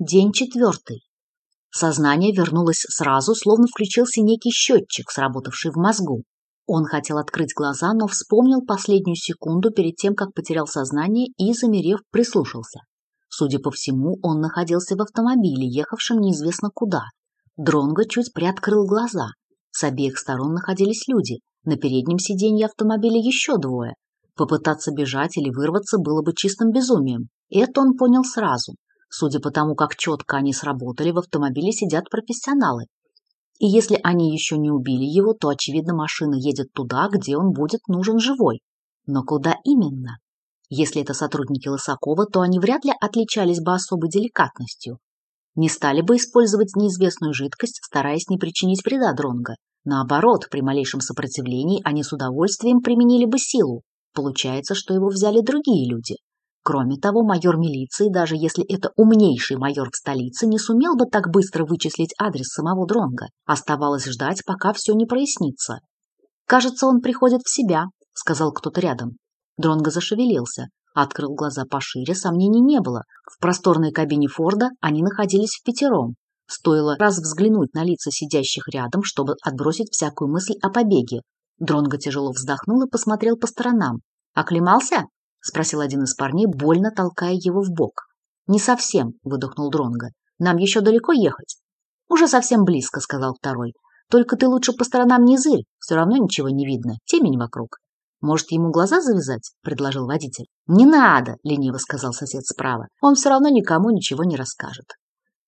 День четвертый. Сознание вернулось сразу, словно включился некий счетчик, сработавший в мозгу. Он хотел открыть глаза, но вспомнил последнюю секунду перед тем, как потерял сознание и, замерев, прислушался. Судя по всему, он находился в автомобиле, ехавшем неизвестно куда. Дронго чуть приоткрыл глаза. С обеих сторон находились люди. На переднем сиденье автомобиля еще двое. Попытаться бежать или вырваться было бы чистым безумием. Это он понял сразу. Судя по тому, как четко они сработали, в автомобиле сидят профессионалы. И если они еще не убили его, то, очевидно, машина едет туда, где он будет нужен живой. Но куда именно? Если это сотрудники Лысакова, то они вряд ли отличались бы особой деликатностью. Не стали бы использовать неизвестную жидкость, стараясь не причинить вреда Дронго. Наоборот, при малейшем сопротивлении они с удовольствием применили бы силу. Получается, что его взяли другие люди. Кроме того, майор милиции, даже если это умнейший майор в столице, не сумел бы так быстро вычислить адрес самого Дронга. Оставалось ждать, пока все не прояснится. «Кажется, он приходит в себя», — сказал кто-то рядом. Дронго зашевелился, открыл глаза пошире, сомнений не было. В просторной кабине Форда они находились в пятером. Стоило раз взглянуть на лица сидящих рядом, чтобы отбросить всякую мысль о побеге. Дронго тяжело вздохнул и посмотрел по сторонам. «Оклемался?» — спросил один из парней, больно толкая его в бок. «Не совсем», — выдохнул Дронго. «Нам еще далеко ехать?» «Уже совсем близко», — сказал второй. «Только ты лучше по сторонам не зырь, все равно ничего не видно, темень вокруг». «Может, ему глаза завязать?» — предложил водитель. «Не надо», — лениво сказал сосед справа. «Он все равно никому ничего не расскажет».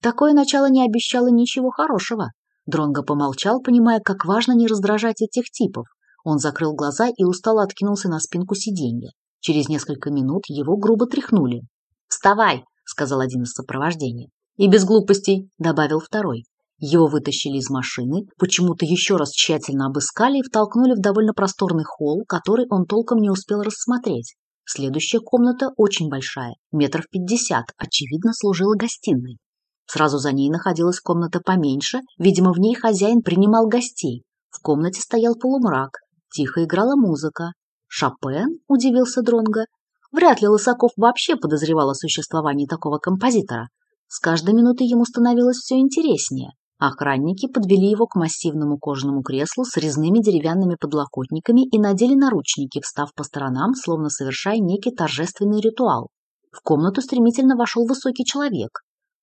Такое начало не обещало ничего хорошего. Дронго помолчал, понимая, как важно не раздражать этих типов. Он закрыл глаза и устало откинулся на спинку сиденья. Через несколько минут его грубо тряхнули. «Вставай!» — сказал один из сопровождения. «И без глупостей!» — добавил второй. Его вытащили из машины, почему-то еще раз тщательно обыскали и втолкнули в довольно просторный холл, который он толком не успел рассмотреть. Следующая комната очень большая, метров пятьдесят, очевидно, служила гостиной. Сразу за ней находилась комната поменьше, видимо, в ней хозяин принимал гостей. В комнате стоял полумрак, тихо играла музыка, Шопен, удивился Дронга. Вряд ли Лысаков вообще подозревал о существовании такого композитора. С каждой минутой ему становилось все интереснее. Охранники подвели его к массивному кожаному креслу с резными деревянными подлокотниками и надели наручники, встав по сторонам, словно совершая некий торжественный ритуал. В комнату стремительно вошел высокий человек.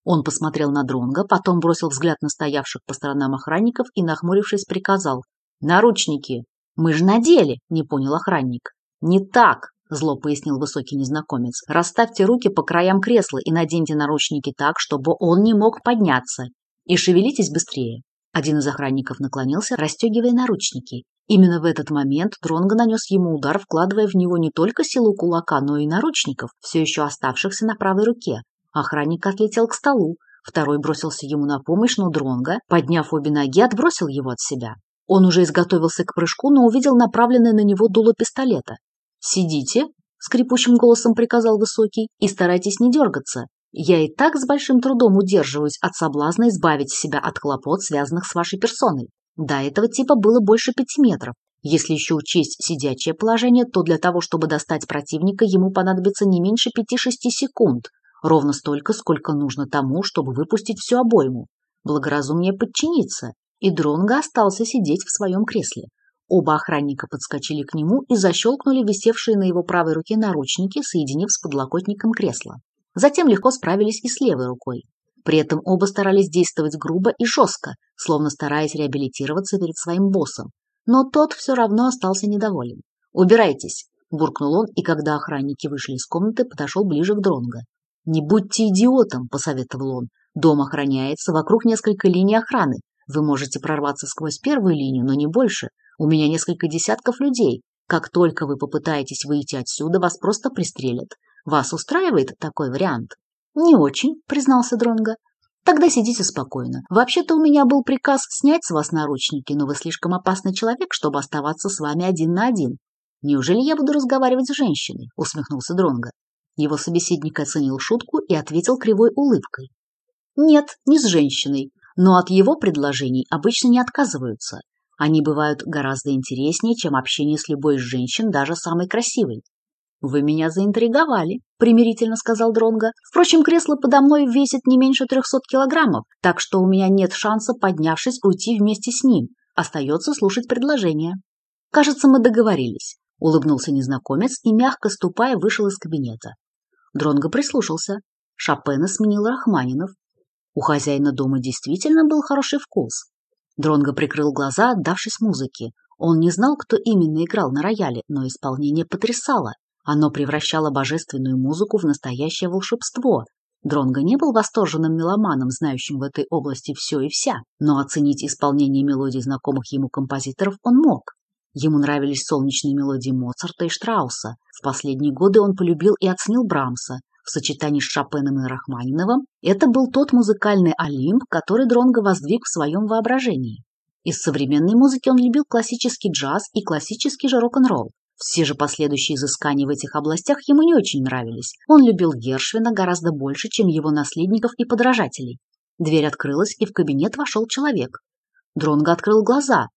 Он посмотрел на Дронга, потом бросил взгляд на стоявших по сторонам охранников и, нахмурившись, приказал «Наручники!» «Мы же надели», – не понял охранник. «Не так», – зло пояснил высокий незнакомец. «Расставьте руки по краям кресла и наденьте наручники так, чтобы он не мог подняться. И шевелитесь быстрее». Один из охранников наклонился, расстегивая наручники. Именно в этот момент Дронго нанес ему удар, вкладывая в него не только силу кулака, но и наручников, все еще оставшихся на правой руке. Охранник отлетел к столу, второй бросился ему на помощь, но Дронго, подняв обе ноги, отбросил его от себя. Он уже изготовился к прыжку, но увидел направленное на него дуло пистолета. «Сидите», — скрипучим голосом приказал Высокий, — «и старайтесь не дергаться. Я и так с большим трудом удерживаюсь от соблазна избавить себя от хлопот, связанных с вашей персоной. До этого типа было больше пяти метров. Если еще учесть сидячее положение, то для того, чтобы достать противника, ему понадобится не меньше 5-6 секунд, ровно столько, сколько нужно тому, чтобы выпустить всю обойму. Благоразумнее подчиниться, и Дронго остался сидеть в своем кресле. Оба охранника подскочили к нему и защелкнули висевшие на его правой руке наручники, соединив с подлокотником кресла. Затем легко справились и с левой рукой. При этом оба старались действовать грубо и жестко, словно стараясь реабилитироваться перед своим боссом. Но тот все равно остался недоволен. «Убирайтесь!» – буркнул он, и когда охранники вышли из комнаты, подошел ближе к Дронго. «Не будьте идиотом!» – посоветовал он. «Дом охраняется, вокруг несколько линий охраны. Вы можете прорваться сквозь первую линию, но не больше. У меня несколько десятков людей. Как только вы попытаетесь выйти отсюда, вас просто пристрелят. Вас устраивает такой вариант? Не очень, признался Дронга. Тогда сидите спокойно. Вообще-то у меня был приказ снять с вас наручники, но вы слишком опасный человек, чтобы оставаться с вами один на один. Неужели я буду разговаривать с женщиной? усмехнулся Дронга. Его собеседник оценил шутку и ответил кривой улыбкой. Нет, не с женщиной но от его предложений обычно не отказываются. Они бывают гораздо интереснее, чем общение с любой из женщин, даже самой красивой. «Вы меня заинтриговали», – примирительно сказал Дронго. «Впрочем, кресло подо мной весит не меньше трехсот килограммов, так что у меня нет шанса, поднявшись, уйти вместе с ним. Остается слушать предложение». «Кажется, мы договорились», – улыбнулся незнакомец и, мягко ступая, вышел из кабинета. Дронго прислушался. Шопена сменил Рахманинов. У хозяина дома действительно был хороший вкус. Дронго прикрыл глаза, отдавшись музыке. Он не знал, кто именно играл на рояле, но исполнение потрясало. Оно превращало божественную музыку в настоящее волшебство. Дронго не был восторженным меломаном, знающим в этой области все и вся, но оценить исполнение мелодий знакомых ему композиторов он мог. Ему нравились солнечные мелодии Моцарта и Штрауса. В последние годы он полюбил и оценил Брамса, в сочетании с Шопеном и Рахманиновым, это был тот музыкальный олимп, который Дронго воздвиг в своем воображении. Из современной музыки он любил классический джаз и классический же рок-н-ролл. Все же последующие изыскания в этих областях ему не очень нравились. Он любил Гершвина гораздо больше, чем его наследников и подражателей. Дверь открылась, и в кабинет вошел человек. Дронго открыл глаза.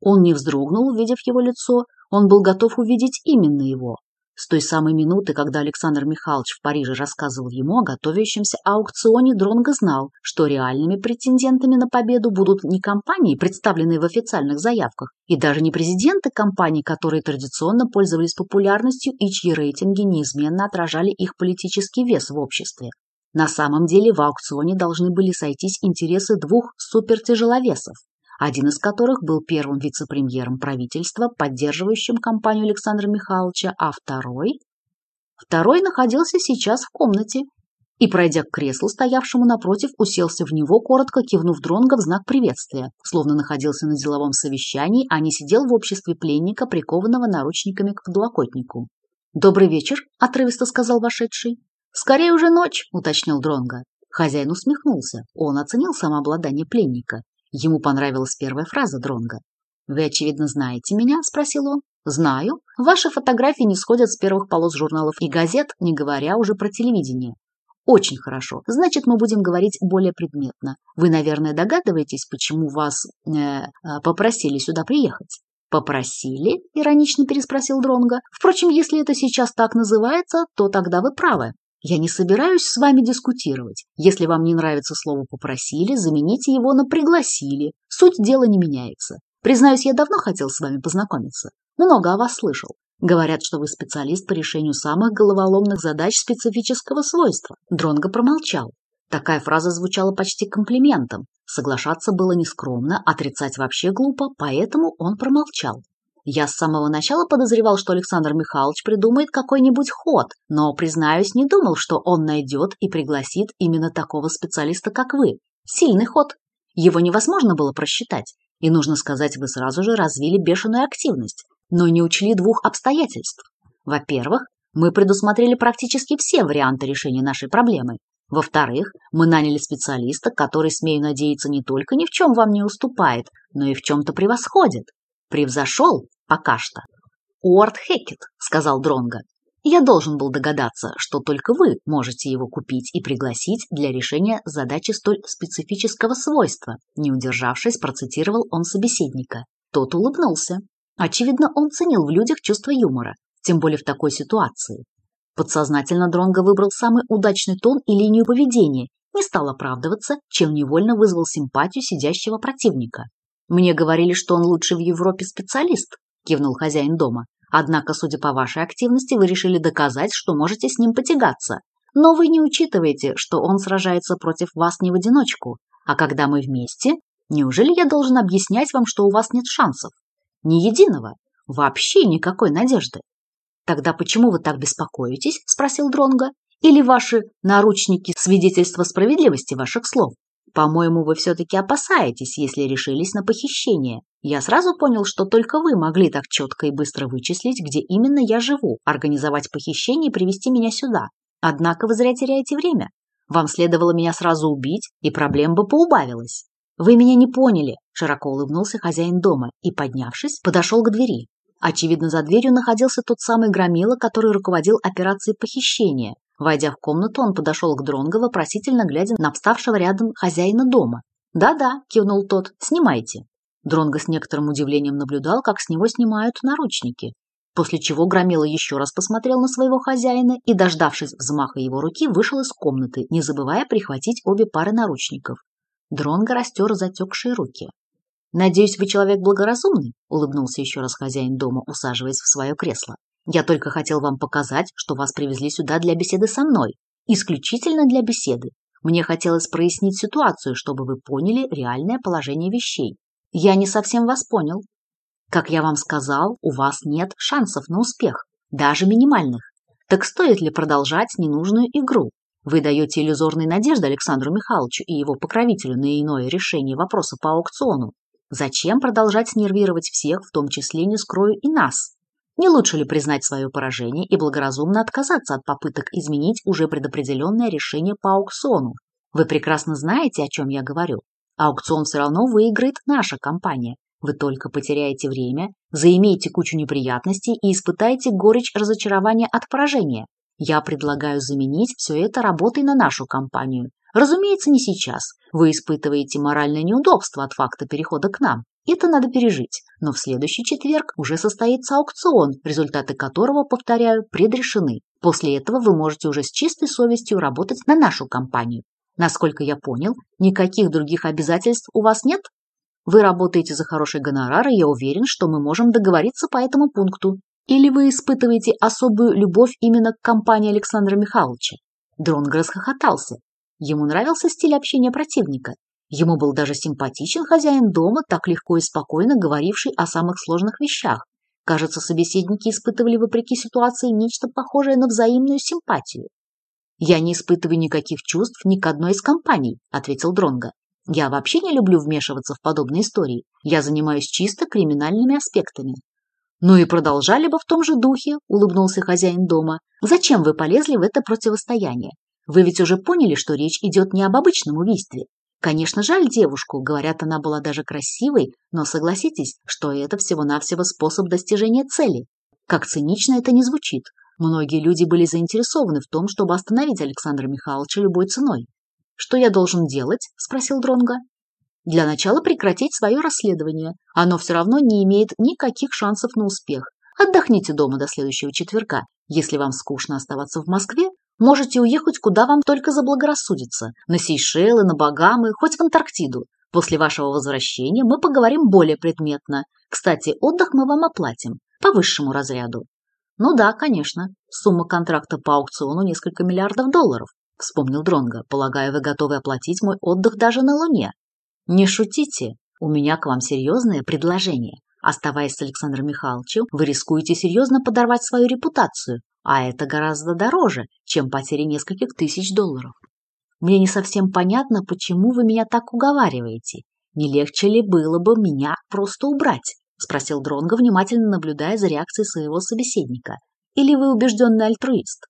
Он не вздрогнул, увидев его лицо. Он был готов увидеть именно его. С той самой минуты, когда Александр Михайлович в Париже рассказывал ему о готовящемся аукционе, Дронго знал, что реальными претендентами на победу будут не компании, представленные в официальных заявках, и даже не президенты компаний, которые традиционно пользовались популярностью и чьи рейтинги неизменно отражали их политический вес в обществе. На самом деле в аукционе должны были сойтись интересы двух супертяжеловесов один из которых был первым вице-премьером правительства, поддерживающим компанию Александра Михайловича, а второй... Второй находился сейчас в комнате и, пройдя к креслу, стоявшему напротив, уселся в него, коротко кивнув Дронго в знак приветствия, словно находился на деловом совещании, а не сидел в обществе пленника, прикованного наручниками к подлокотнику. «Добрый вечер», – отрывисто сказал вошедший. «Скорее уже ночь», – уточнил Дронго. Хозяин усмехнулся. Он оценил самообладание пленника. Ему понравилась первая фраза Дронга. «Вы, очевидно, знаете меня?» – спросил он. «Знаю. Ваши фотографии не сходят с первых полос журналов и газет, не говоря уже про телевидение. Очень хорошо. Значит, мы будем говорить более предметно. Вы, наверное, догадываетесь, почему вас э, э попросили сюда приехать? Попросили? иронично переспросил Дронга. Впрочем, если это сейчас так называется, то тогда вы правы. Я не собираюсь с вами дискутировать. Если вам не нравится слово «попросили», замените его на «пригласили». Суть дела не меняется. Признаюсь, я давно хотел с вами познакомиться. Много о вас слышал. Говорят, что вы специалист по решению самых головоломных задач специфического свойства. Дронго промолчал. Такая фраза звучала почти комплиментом. Соглашаться было нескромно, отрицать вообще глупо, поэтому он промолчал. Я с самого начала подозревал, что Александр Михайлович придумает какой-нибудь ход, но, признаюсь, не думал, что он найдет и пригласит именно такого специалиста, как вы. Сильный ход. Его невозможно было просчитать. И, нужно сказать, вы сразу же развили бешеную активность, но не учли двух обстоятельств. Во-первых, мы предусмотрели практически все варианты решения нашей проблемы. Во-вторых, мы наняли специалиста, который, смею надеяться, не только ни в чем вам не уступает, но и в чем-то превосходит превзошел пока что. Уорд Хекет, сказал Дронга. Я должен был догадаться, что только вы можете его купить и пригласить для решения задачи столь специфического свойства. Не удержавшись, процитировал он собеседника. Тот улыбнулся. Очевидно, он ценил в людях чувство юмора, тем более в такой ситуации. Подсознательно Дронго выбрал самый удачный тон и линию поведения, не стал оправдываться, чем невольно вызвал симпатию сидящего противника. Мне говорили, что он лучший в Европе специалист, кивнул хозяин дома. Однако, судя по вашей активности, вы решили доказать, что можете с ним потягаться. Но вы не учитываете, что он сражается против вас не в одиночку. А когда мы вместе, неужели я должен объяснять вам, что у вас нет шансов? Ни единого. Вообще никакой надежды. Тогда почему вы так беспокоитесь? спросил Дронго. Или ваши наручники свидетельство справедливости ваших слов? По-моему, вы все-таки опасаетесь, если решились на похищение. Я сразу понял, что только вы могли так четко и быстро вычислить, где именно я живу, организовать похищение и привести меня сюда. Однако вы зря теряете время. Вам следовало меня сразу убить, и проблем бы поубавилось. Вы меня не поняли, широко улыбнулся хозяин дома и, поднявшись, подошел к двери. Очевидно, за дверью находился тот самый громила, который руководил операцией похищения, Войдя в комнату, он подошел к Дронго, вопросительно глядя на вставшего рядом хозяина дома. «Да-да», – кивнул тот, – «снимайте». Дронго с некоторым удивлением наблюдал, как с него снимают наручники, после чего Громила еще раз посмотрел на своего хозяина и, дождавшись взмаха его руки, вышел из комнаты, не забывая прихватить обе пары наручников. Дронго растер затекшие руки. «Надеюсь, вы человек благоразумный?» – улыбнулся еще раз хозяин дома, усаживаясь в свое кресло. Я только хотел вам показать, что вас привезли сюда для беседы со мной. Исключительно для беседы. Мне хотелось прояснить ситуацию, чтобы вы поняли реальное положение вещей. Я не совсем вас понял. Как я вам сказал, у вас нет шансов на успех, даже минимальных. Так стоит ли продолжать ненужную игру? Вы даете иллюзорные надежды Александру Михайловичу и его покровителю на иное решение вопроса по аукциону. Зачем продолжать нервировать всех, в том числе не скрою и нас? Не лучше ли признать свое поражение и благоразумно отказаться от попыток изменить уже предопределенное решение по аукциону? Вы прекрасно знаете, о чем я говорю. Аукцион все равно выиграет наша компания. Вы только потеряете время, заимеете кучу неприятностей и испытаете горечь разочарования от поражения. Я предлагаю заменить все это работой на нашу компанию. Разумеется, не сейчас. Вы испытываете моральное неудобство от факта перехода к нам. Это надо пережить. Но в следующий четверг уже состоится аукцион, результаты которого, повторяю, предрешены. После этого вы можете уже с чистой совестью работать на нашу компанию. Насколько я понял, никаких других обязательств у вас нет? Вы работаете за хороший гонорар, и я уверен, что мы можем договориться по этому пункту. Или вы испытываете особую любовь именно к компании Александра Михайловича? Дрон расхохотался. Ему нравился стиль общения противника, Ему был даже симпатичен хозяин дома, так легко и спокойно говоривший о самых сложных вещах. Кажется, собеседники испытывали вопреки ситуации нечто похожее на взаимную симпатию. «Я не испытываю никаких чувств ни к одной из компаний», — ответил Дронга. «Я вообще не люблю вмешиваться в подобные истории. Я занимаюсь чисто криминальными аспектами». «Ну и продолжали бы в том же духе», — улыбнулся хозяин дома. «Зачем вы полезли в это противостояние? Вы ведь уже поняли, что речь идет не об обычном убийстве. Конечно, жаль девушку, говорят, она была даже красивой, но согласитесь, что это всего-навсего способ достижения цели. Как цинично это не звучит. Многие люди были заинтересованы в том, чтобы остановить Александра Михайловича любой ценой. «Что я должен делать?» – спросил Дронга. «Для начала прекратить свое расследование. Оно все равно не имеет никаких шансов на успех. Отдохните дома до следующего четверга. Если вам скучно оставаться в Москве, Можете уехать, куда вам только заблагорассудится. На Сейшелы, на Багамы, хоть в Антарктиду. После вашего возвращения мы поговорим более предметно. Кстати, отдых мы вам оплатим. По высшему разряду. Ну да, конечно. Сумма контракта по аукциону несколько миллиардов долларов. Вспомнил Дронга. Полагаю, вы готовы оплатить мой отдых даже на Луне. Не шутите. У меня к вам серьезное предложение. Оставаясь с Александром Михайловичем, вы рискуете серьезно подорвать свою репутацию, а это гораздо дороже, чем потеря нескольких тысяч долларов. Мне не совсем понятно, почему вы меня так уговариваете. Не легче ли было бы меня просто убрать? Спросил Дронго, внимательно наблюдая за реакцией своего собеседника. Или вы убежденный альтруист?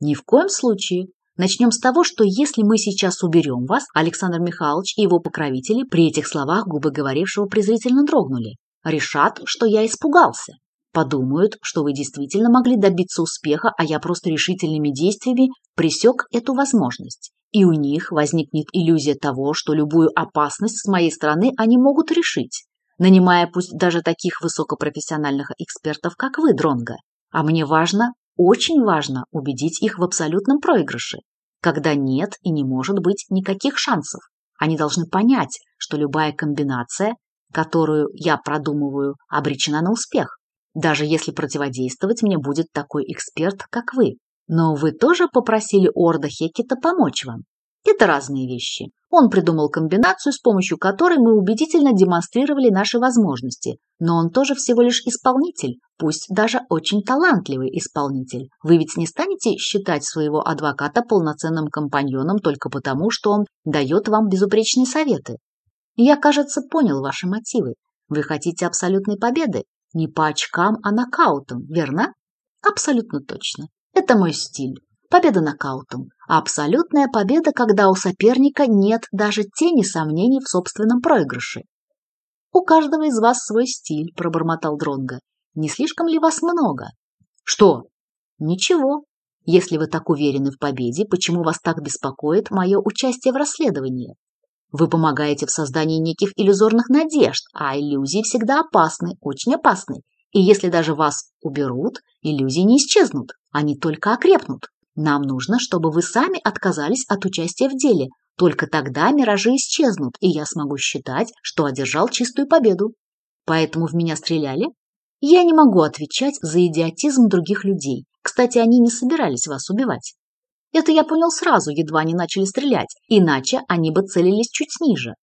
Ни в коем случае. Начнем с того, что если мы сейчас уберем вас, Александр Михайлович и его покровители при этих словах губы говорившего презрительно дрогнули. Решат, что я испугался. Подумают, что вы действительно могли добиться успеха, а я просто решительными действиями пресек эту возможность. И у них возникнет иллюзия того, что любую опасность с моей стороны они могут решить, нанимая пусть даже таких высокопрофессиональных экспертов, как вы, Дронга. А мне важно, очень важно убедить их в абсолютном проигрыше, когда нет и не может быть никаких шансов. Они должны понять, что любая комбинация, которую я продумываю, обречена на успех. Даже если противодействовать мне будет такой эксперт, как вы. Но вы тоже попросили Орда Хекета помочь вам. Это разные вещи. Он придумал комбинацию, с помощью которой мы убедительно демонстрировали наши возможности. Но он тоже всего лишь исполнитель, пусть даже очень талантливый исполнитель. Вы ведь не станете считать своего адвоката полноценным компаньоном только потому, что он дает вам безупречные советы. Я, кажется, понял ваши мотивы. Вы хотите абсолютной победы, не по очкам, а нокаутом, верно? Абсолютно точно. Это мой стиль. Победа нокаутом. А абсолютная победа, когда у соперника нет даже тени сомнений в собственном проигрыше. У каждого из вас свой стиль, пробормотал Дронга. Не слишком ли вас много? Что? Ничего. Если вы так уверены в победе, почему вас так беспокоит мое участие в расследовании? Вы помогаете в создании неких иллюзорных надежд, а иллюзии всегда опасны, очень опасны. И если даже вас уберут, иллюзии не исчезнут, они только окрепнут. Нам нужно, чтобы вы сами отказались от участия в деле. Только тогда миражи исчезнут, и я смогу считать, что одержал чистую победу. Поэтому в меня стреляли? Я не могу отвечать за идиотизм других людей. Кстати, они не собирались вас убивать. Это я понял сразу, едва они начали стрелять, иначе они бы целились чуть ниже.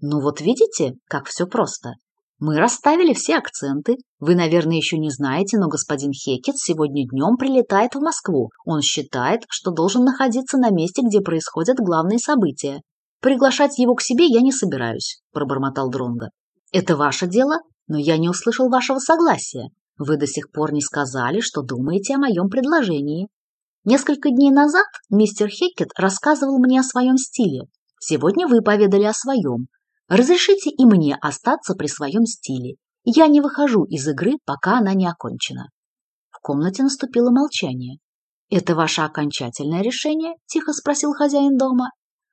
Ну вот видите, как все просто. Мы расставили все акценты. Вы, наверное, еще не знаете, но господин Хекет сегодня днем прилетает в Москву. Он считает, что должен находиться на месте, где происходят главные события. Приглашать его к себе я не собираюсь, пробормотал Дронга. Это ваше дело, но я не услышал вашего согласия. Вы до сих пор не сказали, что думаете о моем предложении. Несколько дней назад мистер Хеккет рассказывал мне о своем стиле. Сегодня вы поведали о своем. Разрешите и мне остаться при своем стиле. Я не выхожу из игры, пока она не окончена». В комнате наступило молчание. «Это ваше окончательное решение?» – тихо спросил хозяин дома.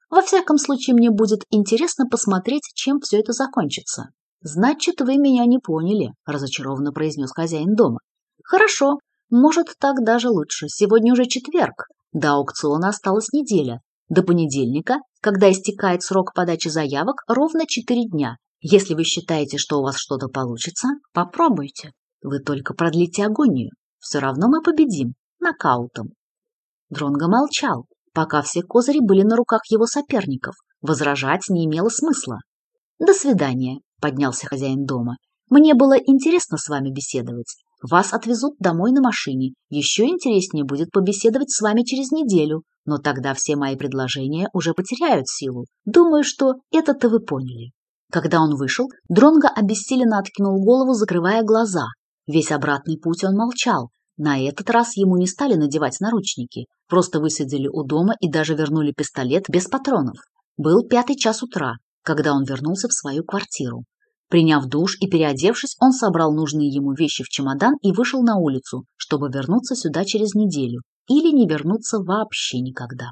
«Во всяком случае, мне будет интересно посмотреть, чем все это закончится». «Значит, вы меня не поняли», – разочарованно произнес хозяин дома. «Хорошо, может, так даже лучше. Сегодня уже четверг. До аукциона осталась неделя. До понедельника, когда истекает срок подачи заявок, ровно четыре дня. Если вы считаете, что у вас что-то получится, попробуйте. Вы только продлите агонию. Все равно мы победим. Нокаутом. Дронго молчал, пока все козыри были на руках его соперников. Возражать не имело смысла. «До свидания», — поднялся хозяин дома. «Мне было интересно с вами беседовать. Вас отвезут домой на машине. Еще интереснее будет побеседовать с вами через неделю. Но тогда все мои предложения уже потеряют силу. Думаю, что это-то вы поняли. Когда он вышел, Дронго обессиленно откинул голову, закрывая глаза. Весь обратный путь он молчал. На этот раз ему не стали надевать наручники. Просто высадили у дома и даже вернули пистолет без патронов. Был пятый час утра, когда он вернулся в свою квартиру. Приняв душ и переодевшись, он собрал нужные ему вещи в чемодан и вышел на улицу, чтобы вернуться сюда через неделю или не вернуться вообще никогда.